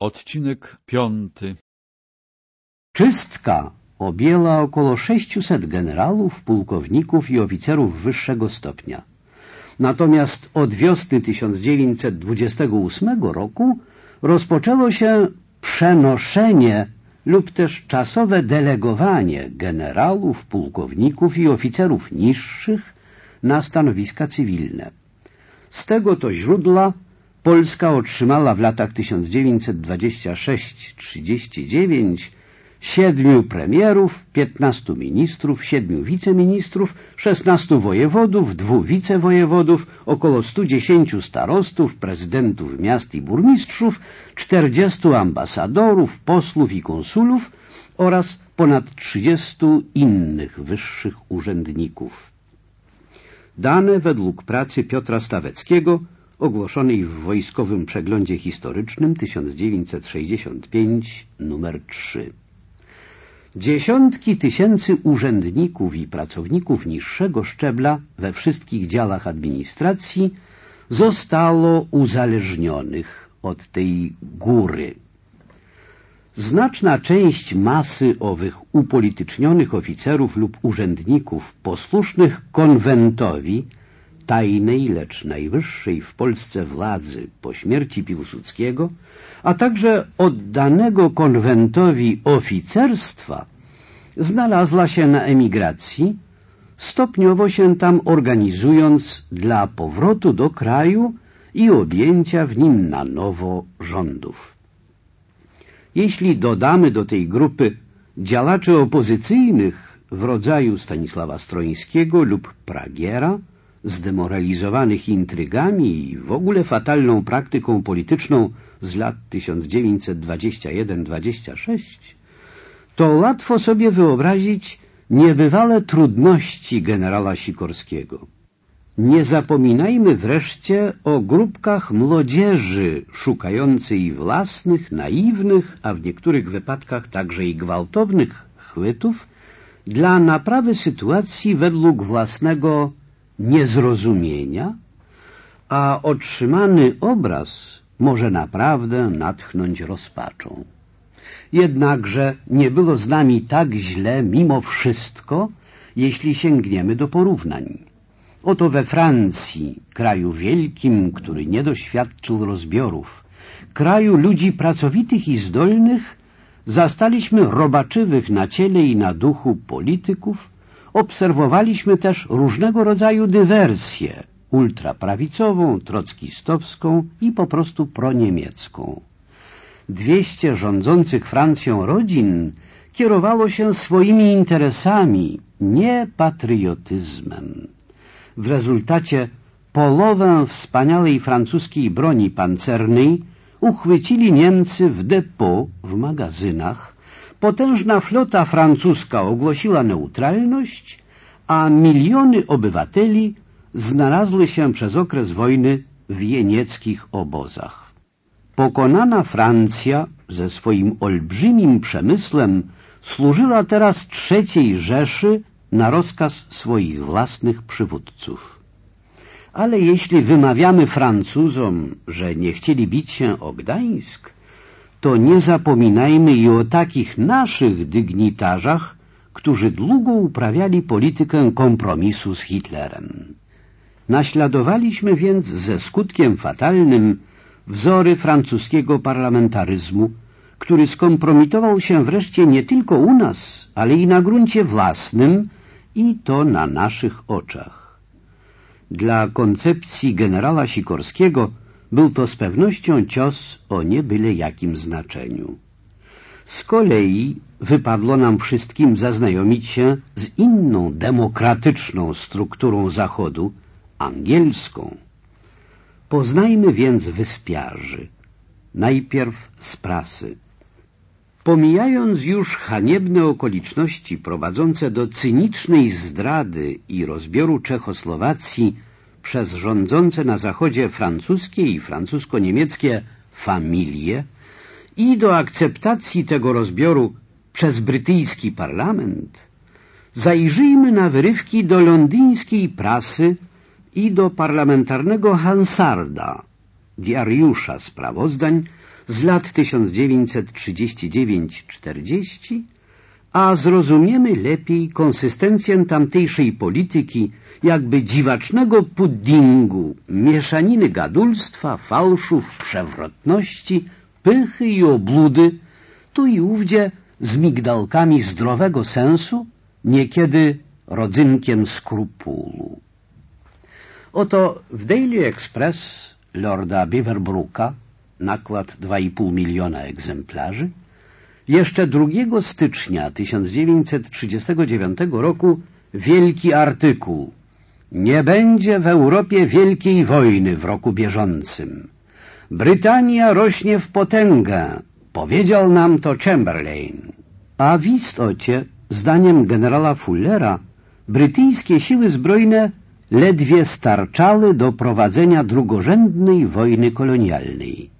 Odcinek piąty Czystka objęła około 600 generałów, pułkowników i oficerów wyższego stopnia. Natomiast od wiosny 1928 roku rozpoczęło się przenoszenie lub też czasowe delegowanie generałów, pułkowników i oficerów niższych na stanowiska cywilne. Z tego to źródła Polska otrzymała w latach 1926-39 siedmiu premierów, piętnastu ministrów, siedmiu wiceministrów, szesnastu wojewodów, dwóch wicewojewodów, około stu dziesięciu starostów, prezydentów miast i burmistrzów, czterdziestu ambasadorów, posłów i konsulów oraz ponad trzydziestu innych wyższych urzędników. Dane według pracy Piotra Staweckiego ogłoszonej w Wojskowym Przeglądzie Historycznym 1965 numer 3. Dziesiątki tysięcy urzędników i pracowników niższego szczebla we wszystkich działach administracji zostało uzależnionych od tej góry. Znaczna część masy owych upolitycznionych oficerów lub urzędników posłusznych konwentowi tajnej, lecz najwyższej w Polsce władzy po śmierci Piłsudskiego, a także oddanego konwentowi oficerstwa, znalazła się na emigracji, stopniowo się tam organizując dla powrotu do kraju i objęcia w nim na nowo rządów. Jeśli dodamy do tej grupy działaczy opozycyjnych w rodzaju Stanisława Strońskiego lub Pragiera, zdemoralizowanych intrygami i w ogóle fatalną praktyką polityczną z lat 1921-26, to łatwo sobie wyobrazić niebywale trudności generała Sikorskiego. Nie zapominajmy wreszcie o grupkach młodzieży szukającej własnych, naiwnych, a w niektórych wypadkach także i gwałtownych chwytów dla naprawy sytuacji według własnego niezrozumienia, a otrzymany obraz może naprawdę natchnąć rozpaczą. Jednakże nie było z nami tak źle mimo wszystko, jeśli sięgniemy do porównań. Oto we Francji, kraju wielkim, który nie doświadczył rozbiorów, kraju ludzi pracowitych i zdolnych, zastaliśmy robaczywych na ciele i na duchu polityków, obserwowaliśmy też różnego rodzaju dywersje, ultraprawicową, trockistowską i po prostu proniemiecką. Dwieście rządzących Francją rodzin kierowało się swoimi interesami, nie patriotyzmem. W rezultacie połowę wspaniałej francuskiej broni pancernej uchwycili Niemcy w depo, w magazynach, potężna flota francuska ogłosiła neutralność, a miliony obywateli znalazły się przez okres wojny w jenieckich obozach. Pokonana Francja ze swoim olbrzymim przemysłem służyła teraz trzeciej Rzeszy na rozkaz swoich własnych przywódców. Ale jeśli wymawiamy Francuzom, że nie chcieli bić się o Gdańsk, to nie zapominajmy i o takich naszych dygnitarzach, którzy długo uprawiali politykę kompromisu z Hitlerem. Naśladowaliśmy więc ze skutkiem fatalnym wzory francuskiego parlamentaryzmu, który skompromitował się wreszcie nie tylko u nas, ale i na gruncie własnym i to na naszych oczach. Dla koncepcji generała Sikorskiego był to z pewnością cios o niebyle jakim znaczeniu. Z kolei wypadło nam wszystkim zaznajomić się z inną demokratyczną strukturą Zachodu, angielską. Poznajmy więc wyspiarzy. Najpierw z prasy. Pomijając już haniebne okoliczności prowadzące do cynicznej zdrady i rozbioru Czechosłowacji przez rządzące na Zachodzie francuskie i francusko-niemieckie familie i do akceptacji tego rozbioru przez brytyjski parlament, zajrzyjmy na wyrywki do londyńskiej prasy i do parlamentarnego Hansarda, diariusza sprawozdań z lat 1939-40, a zrozumiemy lepiej konsystencję tamtejszej polityki jakby dziwacznego puddingu, mieszaniny gadulstwa, fałszów, przewrotności, pychy i obludy, tu i ówdzie z migdałkami zdrowego sensu, niekiedy rodzynkiem skrupulu. Oto w Daily Express lorda Beaverbrooka, nakład 2,5 miliona egzemplarzy, jeszcze 2 stycznia 1939 roku wielki artykuł Nie będzie w Europie wielkiej wojny w roku bieżącym. Brytania rośnie w potęgę, powiedział nam to Chamberlain. A w istocie, zdaniem generała Fullera, brytyjskie siły zbrojne ledwie starczały do prowadzenia drugorzędnej wojny kolonialnej.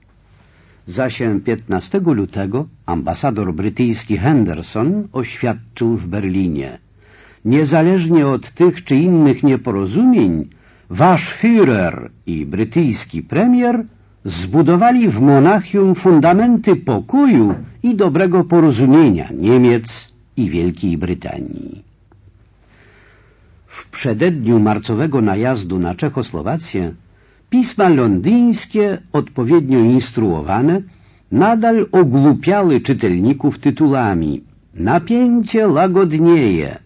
Zaś 15 lutego ambasador brytyjski Henderson oświadczył w Berlinie Niezależnie od tych czy innych nieporozumień, wasz Führer i brytyjski premier zbudowali w Monachium fundamenty pokoju i dobrego porozumienia Niemiec i Wielkiej Brytanii. W przededniu marcowego najazdu na Czechosłowację pisma londyńskie, odpowiednio instruowane, nadal ogłupiały czytelników tytułami Napięcie lagodnieje,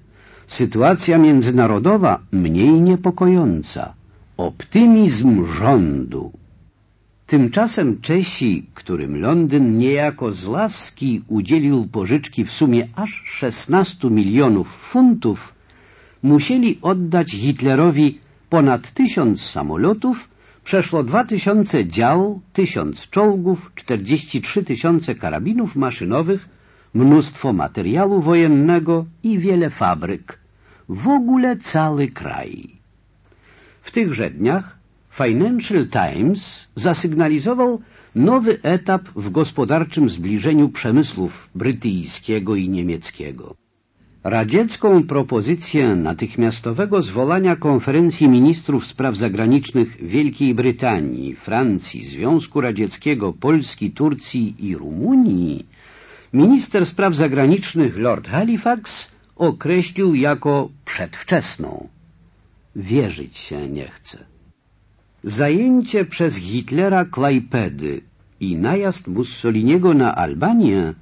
sytuacja międzynarodowa mniej niepokojąca, optymizm rządu. Tymczasem Czesi, którym Londyn niejako z laski udzielił pożyczki w sumie aż 16 milionów funtów, musieli oddać Hitlerowi ponad tysiąc samolotów, przeszło dwa tysiące dział, tysiąc czołgów, 43 tysiące karabinów maszynowych, mnóstwo materiału wojennego i wiele fabryk. W ogóle cały kraj. W tychże dniach Financial Times zasygnalizował nowy etap w gospodarczym zbliżeniu przemysłów brytyjskiego i niemieckiego. Radziecką propozycję natychmiastowego zwołania konferencji ministrów spraw zagranicznych Wielkiej Brytanii, Francji, Związku Radzieckiego, Polski, Turcji i Rumunii minister spraw zagranicznych Lord Halifax określił jako przedwczesną. Wierzyć się nie chce. Zajęcie przez Hitlera Klajpedy i najazd Mussoliniego na Albanię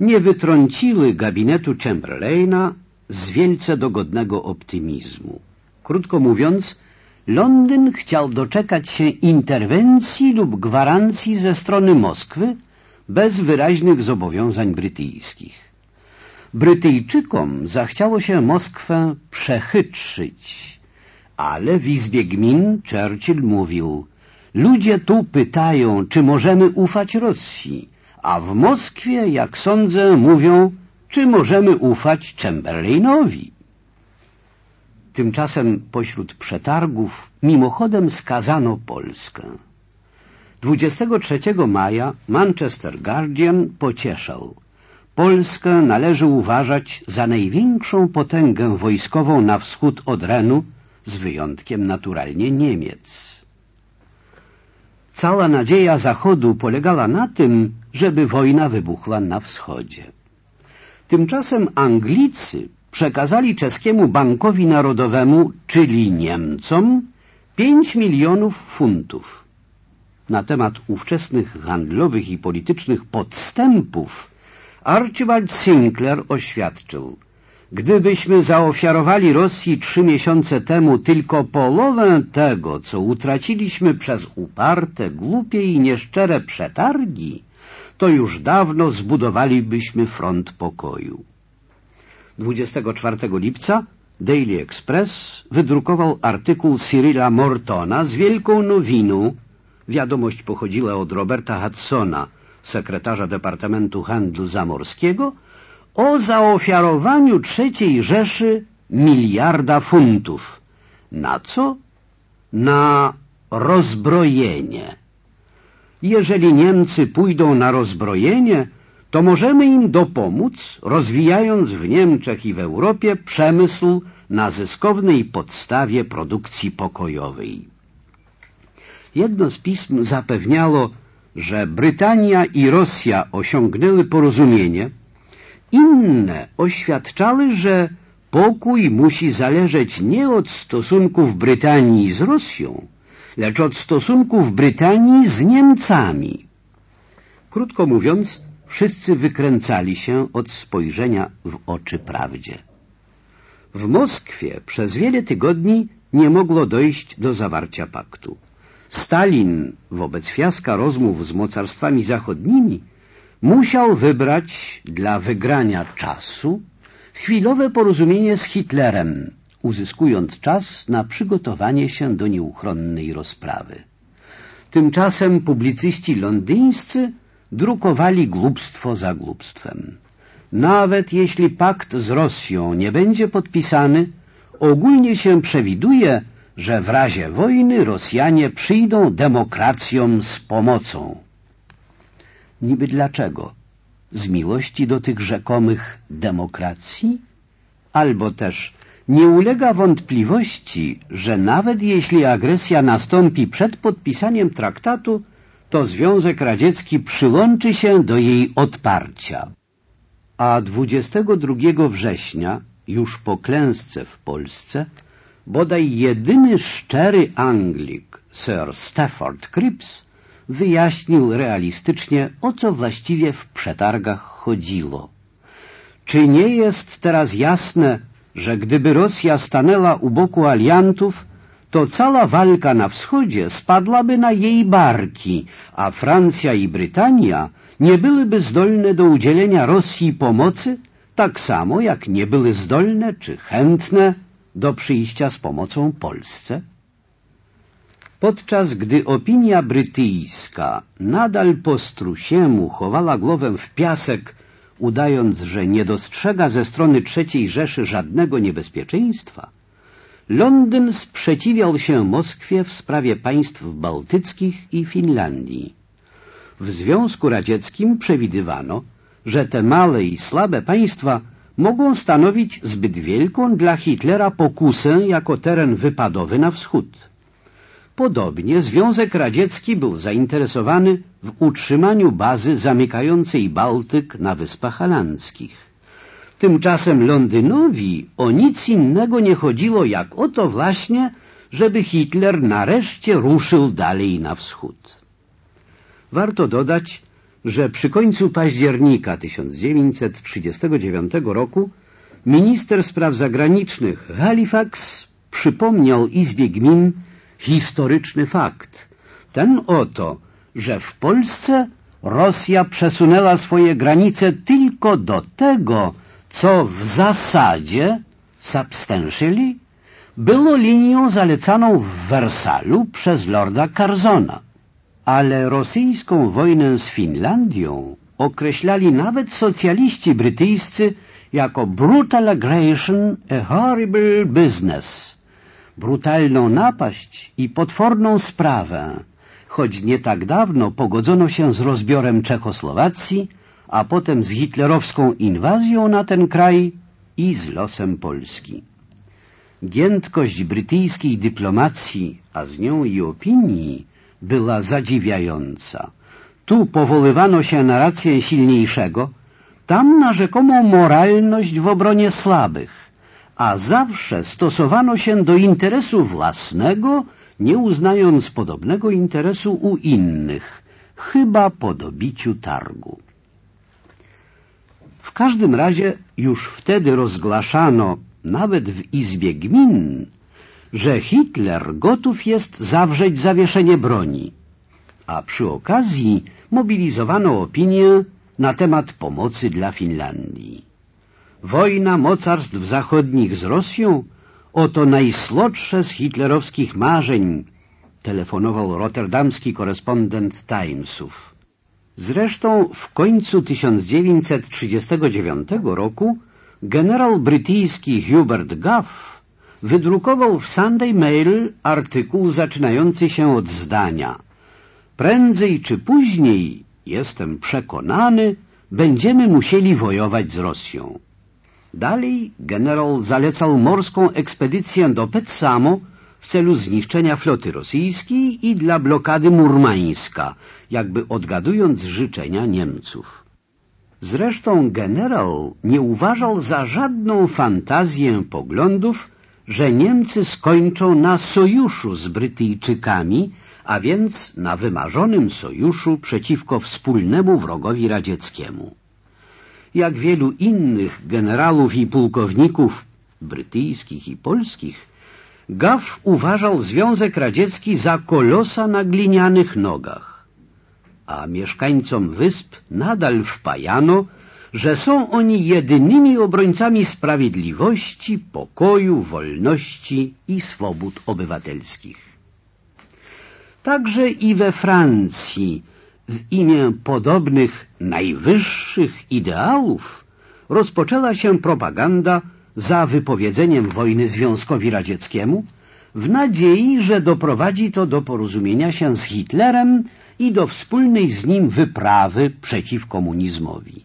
nie wytrąciły gabinetu Chamberlaina z wielce dogodnego optymizmu. Krótko mówiąc, Londyn chciał doczekać się interwencji lub gwarancji ze strony Moskwy bez wyraźnych zobowiązań brytyjskich. Brytyjczykom zachciało się Moskwę przechytrzyć, ale w Izbie Gmin Churchill mówił Ludzie tu pytają, czy możemy ufać Rosji, a w Moskwie, jak sądzę, mówią, czy możemy ufać Chamberlainowi. Tymczasem pośród przetargów mimochodem skazano Polskę. 23 maja Manchester Guardian pocieszał. Polskę należy uważać za największą potęgę wojskową na wschód od Renu, z wyjątkiem naturalnie Niemiec. Cała nadzieja Zachodu polegała na tym, żeby wojna wybuchła na wschodzie. Tymczasem Anglicy przekazali czeskiemu bankowi narodowemu, czyli Niemcom, 5 milionów funtów. Na temat ówczesnych handlowych i politycznych podstępów Archibald Sinclair oświadczył Gdybyśmy zaofiarowali Rosji trzy miesiące temu tylko połowę tego, co utraciliśmy przez uparte, głupie i nieszczere przetargi, to już dawno zbudowalibyśmy front pokoju. 24 lipca Daily Express wydrukował artykuł Cyrilla Mortona z wielką nowiną. Wiadomość pochodziła od Roberta Hudsona, sekretarza Departamentu Handlu Zamorskiego, o zaofiarowaniu trzeciej Rzeszy miliarda funtów. Na co? Na rozbrojenie. Jeżeli Niemcy pójdą na rozbrojenie, to możemy im dopomóc, rozwijając w Niemczech i w Europie przemysł na zyskownej podstawie produkcji pokojowej. Jedno z pism zapewniało, że Brytania i Rosja osiągnęły porozumienie, inne oświadczały, że pokój musi zależeć nie od stosunków Brytanii z Rosją, lecz od stosunków Brytanii z Niemcami. Krótko mówiąc, wszyscy wykręcali się od spojrzenia w oczy prawdzie. W Moskwie przez wiele tygodni nie mogło dojść do zawarcia paktu. Stalin wobec fiaska rozmów z mocarstwami zachodnimi musiał wybrać dla wygrania czasu chwilowe porozumienie z Hitlerem, uzyskując czas na przygotowanie się do nieuchronnej rozprawy. Tymczasem publicyści londyńscy drukowali głupstwo za głupstwem. Nawet jeśli pakt z Rosją nie będzie podpisany, ogólnie się przewiduje, że w razie wojny Rosjanie przyjdą demokracjom z pomocą. Niby dlaczego? Z miłości do tych rzekomych demokracji? Albo też nie ulega wątpliwości, że nawet jeśli agresja nastąpi przed podpisaniem traktatu, to Związek Radziecki przyłączy się do jej odparcia. A 22 września, już po klęsce w Polsce, bodaj jedyny szczery Anglik, Sir Stafford Cripps, wyjaśnił realistycznie, o co właściwie w przetargach chodziło. Czy nie jest teraz jasne, że gdyby Rosja stanęła u boku aliantów, to cała walka na wschodzie spadłaby na jej barki, a Francja i Brytania nie byłyby zdolne do udzielenia Rosji pomocy, tak samo jak nie były zdolne czy chętne do przyjścia z pomocą Polsce? Podczas gdy opinia brytyjska nadal po strusiemu chowała głowę w piasek, udając, że nie dostrzega ze strony III Rzeszy żadnego niebezpieczeństwa, Londyn sprzeciwiał się Moskwie w sprawie państw bałtyckich i Finlandii. W Związku Radzieckim przewidywano, że te małe i słabe państwa mogą stanowić zbyt wielką dla Hitlera pokusę jako teren wypadowy na wschód. Podobnie Związek Radziecki był zainteresowany w utrzymaniu bazy zamykającej Bałtyk na Wyspach Alandzkich. Tymczasem Londynowi o nic innego nie chodziło jak o to właśnie, żeby Hitler nareszcie ruszył dalej na wschód. Warto dodać, że przy końcu października 1939 roku minister spraw zagranicznych Halifax przypomniał Izbie Gmin historyczny fakt. Ten oto, że w Polsce Rosja przesunęła swoje granice tylko do tego, co w zasadzie, substantially, było linią zalecaną w Wersalu przez lorda Carzona. Ale rosyjską wojnę z Finlandią określali nawet socjaliści brytyjscy jako brutal aggression, a horrible business. Brutalną napaść i potworną sprawę, choć nie tak dawno pogodzono się z rozbiorem Czechosłowacji, a potem z hitlerowską inwazją na ten kraj i z losem Polski. Giętkość brytyjskiej dyplomacji, a z nią i opinii, była zadziwiająca. Tu powoływano się na rację silniejszego, tam na rzekomą moralność w obronie słabych, a zawsze stosowano się do interesu własnego, nie uznając podobnego interesu u innych, chyba po dobiciu targu. W każdym razie już wtedy rozgłaszano, nawet w Izbie Gmin, że Hitler gotów jest zawrzeć zawieszenie broni, a przy okazji mobilizowano opinię na temat pomocy dla Finlandii. Wojna mocarstw zachodnich z Rosją oto najsłodsze z hitlerowskich marzeń, telefonował rotterdamski korespondent Timesów. Zresztą w końcu 1939 roku generał brytyjski Hubert Gough wydrukował w Sunday Mail artykuł zaczynający się od zdania Prędzej czy później, jestem przekonany, będziemy musieli wojować z Rosją. Dalej generał zalecał morską ekspedycję do Petsamo w celu zniszczenia floty rosyjskiej i dla blokady Murmańska, jakby odgadując życzenia Niemców. Zresztą generał nie uważał za żadną fantazję poglądów, że Niemcy skończą na sojuszu z Brytyjczykami, a więc na wymarzonym sojuszu przeciwko wspólnemu wrogowi radzieckiemu. Jak wielu innych generałów i pułkowników brytyjskich i polskich, Gaw uważał Związek Radziecki za kolosa na glinianych nogach, a mieszkańcom wysp nadal wpajano, że są oni jedynymi obrońcami sprawiedliwości, pokoju, wolności i swobód obywatelskich. Także i we Francji w imię podobnych najwyższych ideałów rozpoczęła się propaganda za wypowiedzeniem wojny Związkowi Radzieckiemu w nadziei, że doprowadzi to do porozumienia się z Hitlerem i do wspólnej z nim wyprawy przeciw komunizmowi.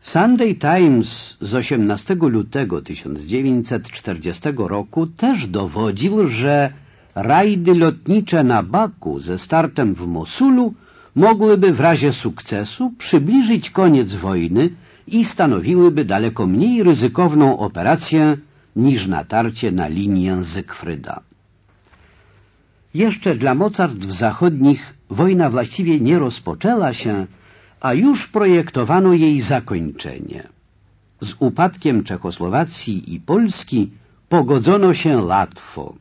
Sunday Times z 18 lutego 1940 roku też dowodził, że rajdy lotnicze na Baku ze startem w Mosulu mogłyby w razie sukcesu przybliżyć koniec wojny i stanowiłyby daleko mniej ryzykowną operację niż natarcie na linię Zygfryda. Jeszcze dla mocarstw zachodnich wojna właściwie nie rozpoczęła się, a już projektowano jej zakończenie. Z upadkiem Czechosłowacji i Polski pogodzono się łatwo,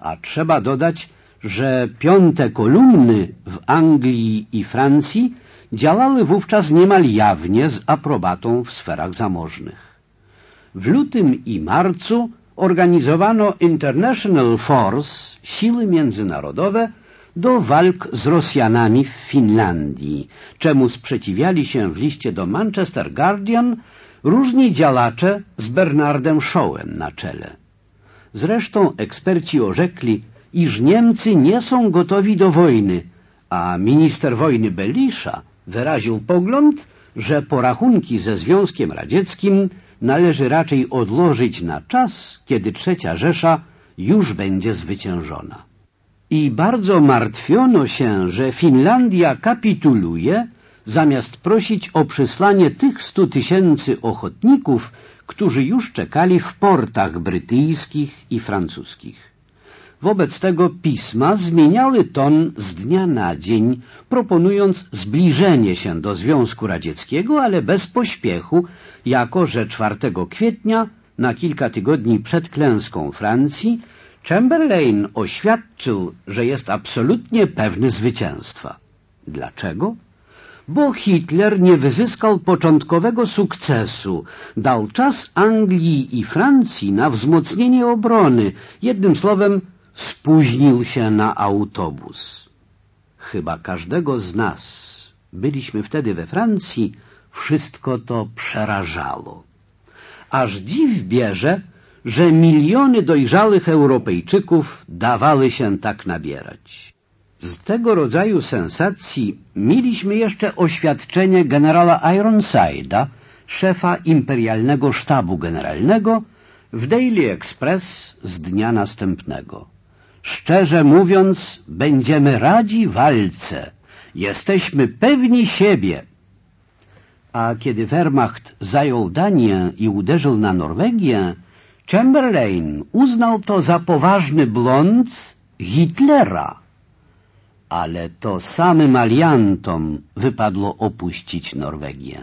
a trzeba dodać, że piąte kolumny w Anglii i Francji działały wówczas niemal jawnie z aprobatą w sferach zamożnych. W lutym i marcu organizowano International Force, siły międzynarodowe, do walk z Rosjanami w Finlandii, czemu sprzeciwiali się w liście do Manchester Guardian różni działacze z Bernardem Shawem na czele. Zresztą eksperci orzekli, iż Niemcy nie są gotowi do wojny, a minister wojny Belisza wyraził pogląd, że porachunki ze Związkiem Radzieckim należy raczej odłożyć na czas, kiedy trzecia Rzesza już będzie zwyciężona. I bardzo martwiono się, że Finlandia kapituluje, zamiast prosić o przysłanie tych stu tysięcy ochotników, którzy już czekali w portach brytyjskich i francuskich. Wobec tego pisma zmieniały ton z dnia na dzień, proponując zbliżenie się do Związku Radzieckiego, ale bez pośpiechu, jako że 4 kwietnia, na kilka tygodni przed klęską Francji, Chamberlain oświadczył, że jest absolutnie pewny zwycięstwa. Dlaczego? Bo Hitler nie wyzyskał początkowego sukcesu, dał czas Anglii i Francji na wzmocnienie obrony, jednym słowem spóźnił się na autobus. Chyba każdego z nas, byliśmy wtedy we Francji, wszystko to przerażało. Aż dziw bierze, że miliony dojrzałych Europejczyków dawały się tak nabierać. Z tego rodzaju sensacji mieliśmy jeszcze oświadczenie generała Ironside'a, szefa imperialnego sztabu generalnego, w Daily Express z dnia następnego. Szczerze mówiąc, będziemy radzi walce. Jesteśmy pewni siebie. A kiedy Wehrmacht zajął Danię i uderzył na Norwegię, Chamberlain uznał to za poważny blond Hitlera. Ale to samym aliantom wypadło opuścić Norwegię.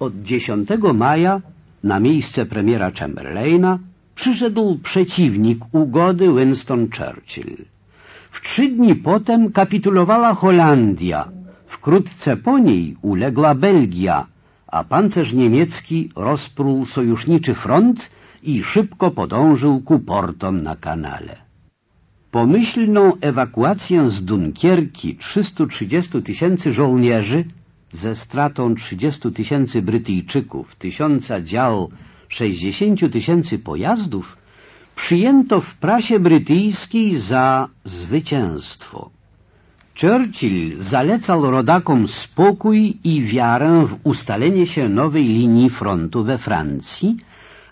Od 10 maja na miejsce premiera Chamberlaina przyszedł przeciwnik ugody Winston Churchill. W trzy dni potem kapitulowała Holandia, wkrótce po niej uległa Belgia, a pancerz niemiecki rozpruł sojuszniczy front i szybko podążył ku portom na kanale. Pomyślną ewakuację z Dunkierki 330 tysięcy żołnierzy ze stratą 30 tysięcy Brytyjczyków, tysiąca dział 60 tysięcy pojazdów przyjęto w prasie brytyjskiej za zwycięstwo. Churchill zalecał rodakom spokój i wiarę w ustalenie się nowej linii frontu we Francji,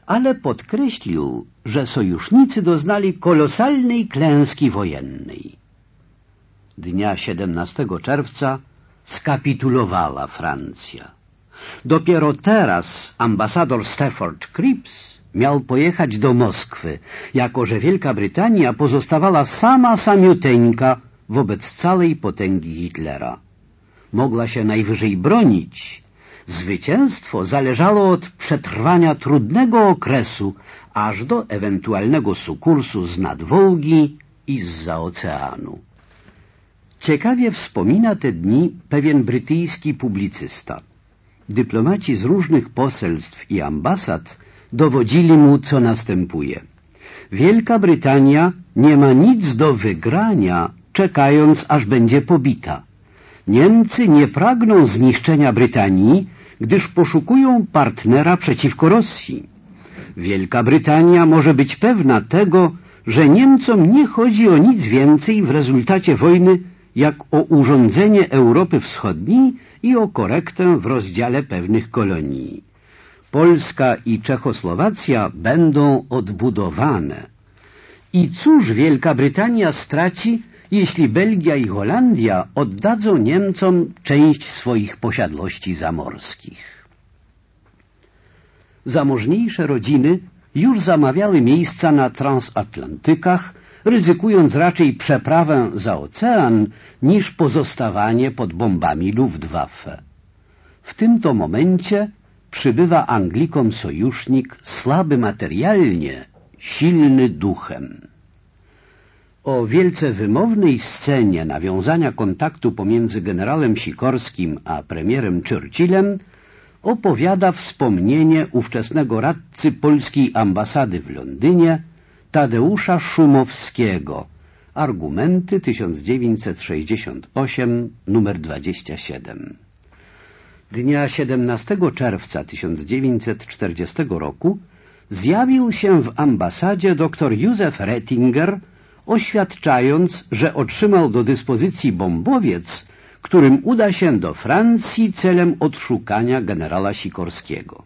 ale podkreślił, że sojusznicy doznali kolosalnej klęski wojennej. Dnia 17 czerwca skapitulowała Francja. Dopiero teraz ambasador Stafford Cripps miał pojechać do Moskwy, jako że Wielka Brytania pozostawała sama samiuteńka wobec całej potęgi Hitlera. Mogła się najwyżej bronić. Zwycięstwo zależało od przetrwania trudnego okresu, aż do ewentualnego sukursu z nadwolgi i zza oceanu. Ciekawie wspomina te dni pewien brytyjski publicysta. Dyplomaci z różnych poselstw i ambasad dowodzili mu, co następuje. Wielka Brytania nie ma nic do wygrania, czekając, aż będzie pobita. Niemcy nie pragną zniszczenia Brytanii, gdyż poszukują partnera przeciwko Rosji. Wielka Brytania może być pewna tego, że Niemcom nie chodzi o nic więcej w rezultacie wojny, jak o urządzenie Europy Wschodniej i o korektę w rozdziale pewnych kolonii. Polska i Czechosłowacja będą odbudowane. I cóż Wielka Brytania straci, jeśli Belgia i Holandia oddadzą Niemcom część swoich posiadłości zamorskich? Zamożniejsze rodziny już zamawiały miejsca na transatlantykach, ryzykując raczej przeprawę za ocean niż pozostawanie pod bombami Luftwaffe. W tym to momencie przybywa Anglikom sojusznik słaby materialnie, silny duchem. O wielce wymownej scenie nawiązania kontaktu pomiędzy generałem Sikorskim a premierem Churchillem opowiada wspomnienie ówczesnego radcy polskiej ambasady w Londynie Tadeusza Szumowskiego. Argumenty 1968, numer 27. Dnia 17 czerwca 1940 roku zjawił się w ambasadzie dr Józef Rettinger, oświadczając, że otrzymał do dyspozycji bombowiec, którym uda się do Francji celem odszukania generała Sikorskiego.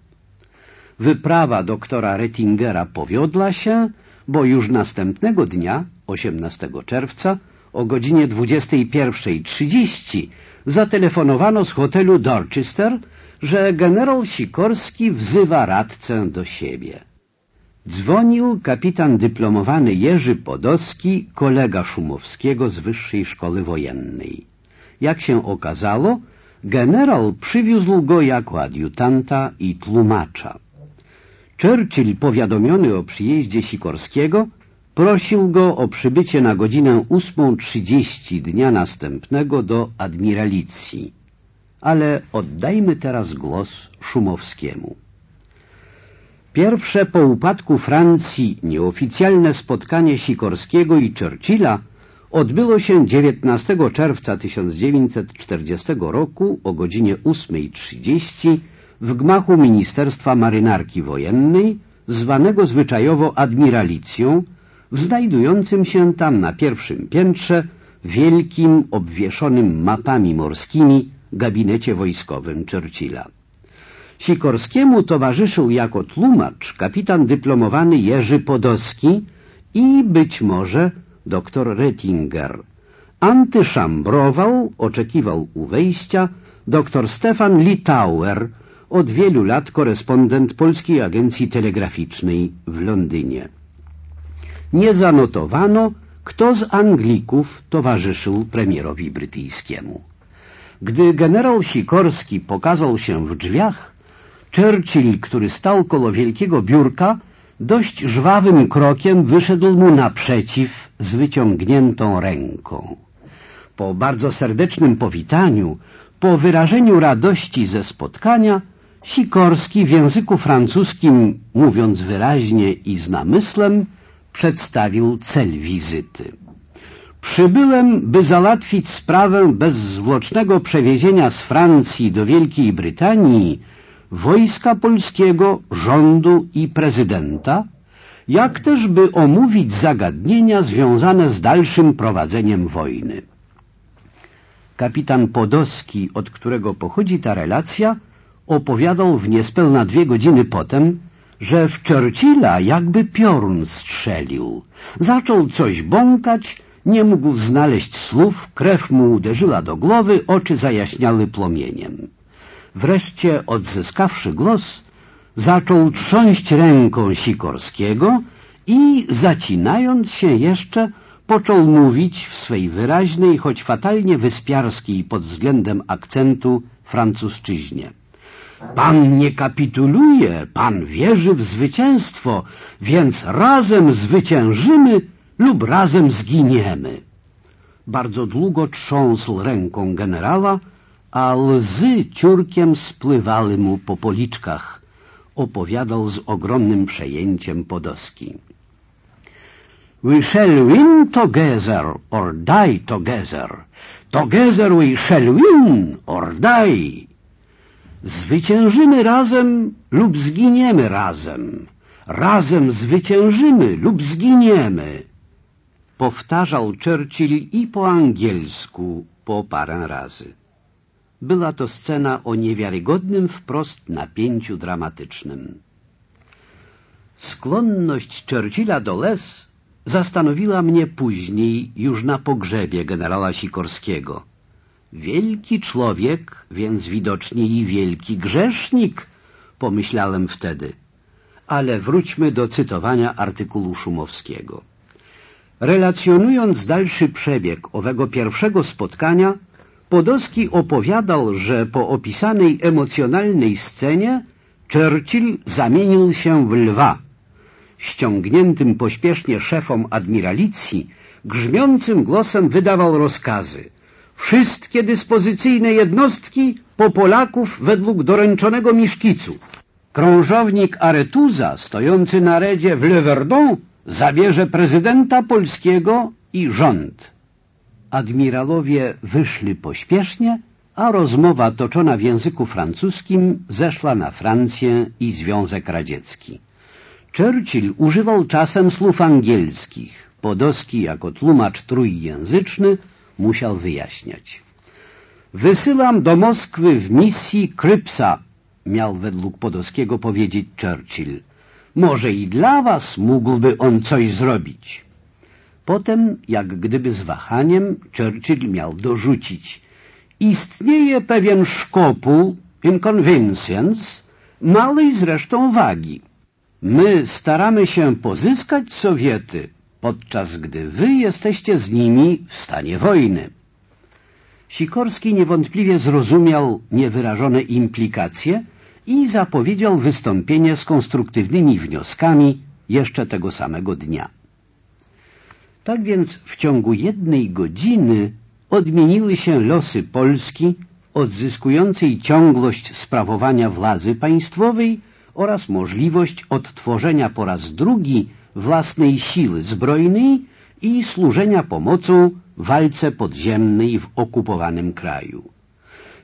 Wyprawa doktora Rettingera powiodła się, bo już następnego dnia, 18 czerwca, o godzinie 21.30 zatelefonowano z hotelu Dorchester, że generał Sikorski wzywa radcę do siebie. Dzwonił kapitan dyplomowany Jerzy Podowski, kolega Szumowskiego z Wyższej Szkoły Wojennej. Jak się okazało, generał przywiózł go jako adiutanta i tłumacza. Churchill, powiadomiony o przyjeździe Sikorskiego, prosił go o przybycie na godzinę 8.30 dnia następnego do admiralicji. Ale oddajmy teraz głos Szumowskiemu. Pierwsze po upadku Francji nieoficjalne spotkanie Sikorskiego i Churchilla odbyło się 19 czerwca 1940 roku o godzinie 8.30 w gmachu Ministerstwa Marynarki Wojennej, zwanego zwyczajowo admiralicją, w znajdującym się tam na pierwszym piętrze wielkim, obwieszonym mapami morskimi gabinecie wojskowym Churchilla. Sikorskiemu towarzyszył jako tłumacz kapitan dyplomowany Jerzy Podowski i być może doktor Rettinger. Antyszambrował, oczekiwał u wejścia doktor Stefan Litauer, od wielu lat korespondent Polskiej Agencji Telegraficznej w Londynie. Nie zanotowano, kto z Anglików towarzyszył premierowi brytyjskiemu. Gdy generał Sikorski pokazał się w drzwiach, Churchill, który stał koło wielkiego biurka, dość żwawym krokiem wyszedł mu naprzeciw z wyciągniętą ręką. Po bardzo serdecznym powitaniu, po wyrażeniu radości ze spotkania, Sikorski w języku francuskim, mówiąc wyraźnie i z namysłem, przedstawił cel wizyty. Przybyłem, by załatwić sprawę bezzwłocznego przewiezienia z Francji do Wielkiej Brytanii wojska polskiego, rządu i prezydenta, jak też by omówić zagadnienia związane z dalszym prowadzeniem wojny. Kapitan Podowski, od którego pochodzi ta relacja, opowiadał w niespełna dwie godziny potem, że w Churchilla jakby piorun strzelił. Zaczął coś bąkać, nie mógł znaleźć słów, krew mu uderzyła do głowy, oczy zajaśniały płomieniem. Wreszcie, odzyskawszy głos, zaczął trząść ręką Sikorskiego i, zacinając się jeszcze, począł mówić w swej wyraźnej, choć fatalnie wyspiarskiej pod względem akcentu francuzczyźnie. Pan nie kapituluje, pan wierzy w zwycięstwo, więc razem zwyciężymy lub razem zginiemy. Bardzo długo trząsł ręką generała, a łzy ciurkiem spływały mu po policzkach. Opowiadał z ogromnym przejęciem Podoski. We shall win together or die together. Together we shall win or die. Zwyciężymy razem lub zginiemy razem. Razem zwyciężymy lub zginiemy. Powtarzał Churchill i po angielsku po parę razy. Była to scena o niewiarygodnym wprost napięciu dramatycznym. Skłonność Churchilla do les zastanowiła mnie później już na pogrzebie generała Sikorskiego. Wielki człowiek, więc widocznie i wielki grzesznik, pomyślałem wtedy. Ale wróćmy do cytowania artykułu Szumowskiego. Relacjonując dalszy przebieg owego pierwszego spotkania, Podolski opowiadał, że po opisanej emocjonalnej scenie Churchill zamienił się w lwa. Ściągniętym pośpiesznie szefom admiralicji grzmiącym głosem wydawał rozkazy. Wszystkie dyspozycyjne jednostki po Polaków według doręczonego mi szkicu. Krążownik Aretuza, stojący na redzie w Le Verdon, zabierze prezydenta polskiego i rząd. Admiralowie wyszli pośpiesznie, a rozmowa toczona w języku francuskim zeszła na Francję i Związek Radziecki. Churchill używał czasem słów angielskich. Podoski jako tłumacz trójjęzyczny musiał wyjaśniać. Wysyłam do Moskwy w misji Krypsa, miał według Podoskiego powiedzieć Churchill. Może i dla was mógłby on coś zrobić. Potem, jak gdyby z wahaniem, Churchill miał dorzucić. Istnieje pewien szkopuł, inconvenience, małej zresztą wagi. My staramy się pozyskać Sowiety, podczas gdy wy jesteście z nimi w stanie wojny. Sikorski niewątpliwie zrozumiał niewyrażone implikacje i zapowiedział wystąpienie z konstruktywnymi wnioskami jeszcze tego samego dnia. Tak więc w ciągu jednej godziny odmieniły się losy Polski odzyskującej ciągłość sprawowania władzy państwowej oraz możliwość odtworzenia po raz drugi własnej siły zbrojnej i służenia pomocą walce podziemnej w okupowanym kraju.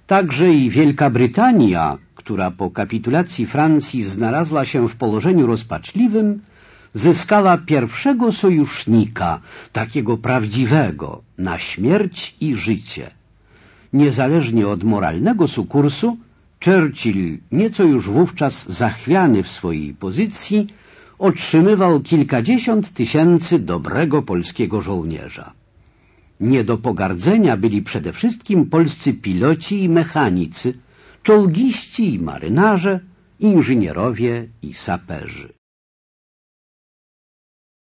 Także i Wielka Brytania, która po kapitulacji Francji znalazła się w położeniu rozpaczliwym, zyskała pierwszego sojusznika, takiego prawdziwego, na śmierć i życie. Niezależnie od moralnego sukursu, Churchill, nieco już wówczas zachwiany w swojej pozycji, otrzymywał kilkadziesiąt tysięcy dobrego polskiego żołnierza. Nie do pogardzenia byli przede wszystkim polscy piloci i mechanicy, czołgiści i marynarze, inżynierowie i saperzy.